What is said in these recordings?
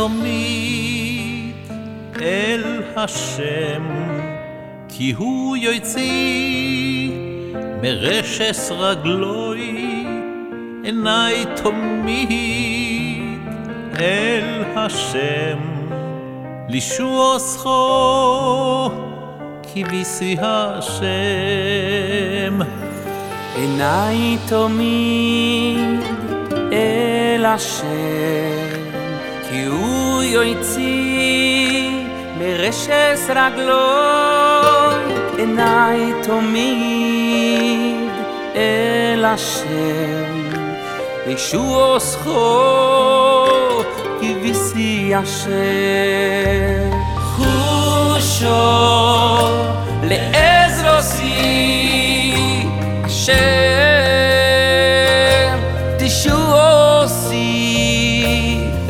תמיד אל השם, כי הוא יוצא מרשס רגלוי, עיניי תמיד אל השם, לישוע שכו, כי בשיא השם. עיניי תמיד אל השם כי הוא יוציא מרשס רגלוי עיניי תמיד אל השם. וישוע זכו כביסי השם. חושו לעזרוסי השם. תישוע עושי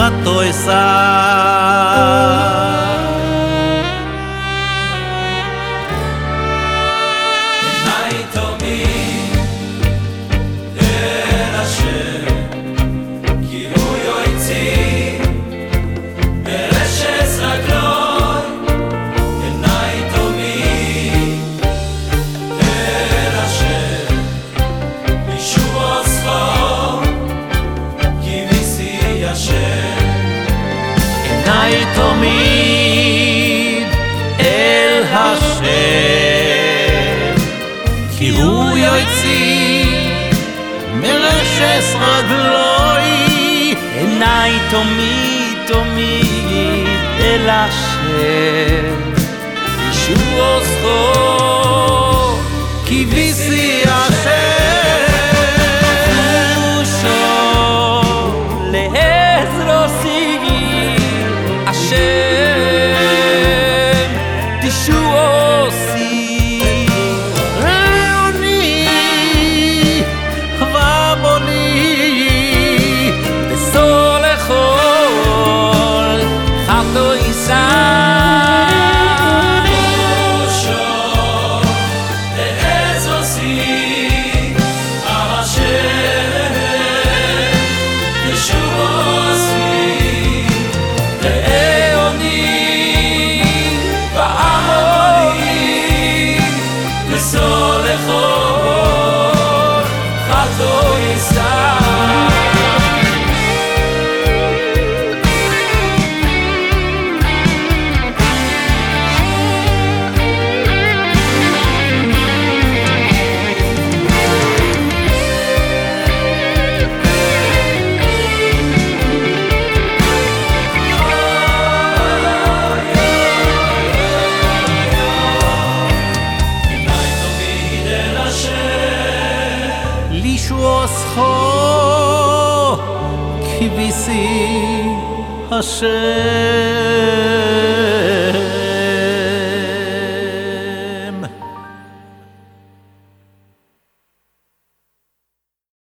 א טויס עיניי תמיד אל השם, כי הוא יוציא מרשס רגלוי. עיניי תמיד תמיד אל השם ישוע זכו ישועס חו כביסי השם.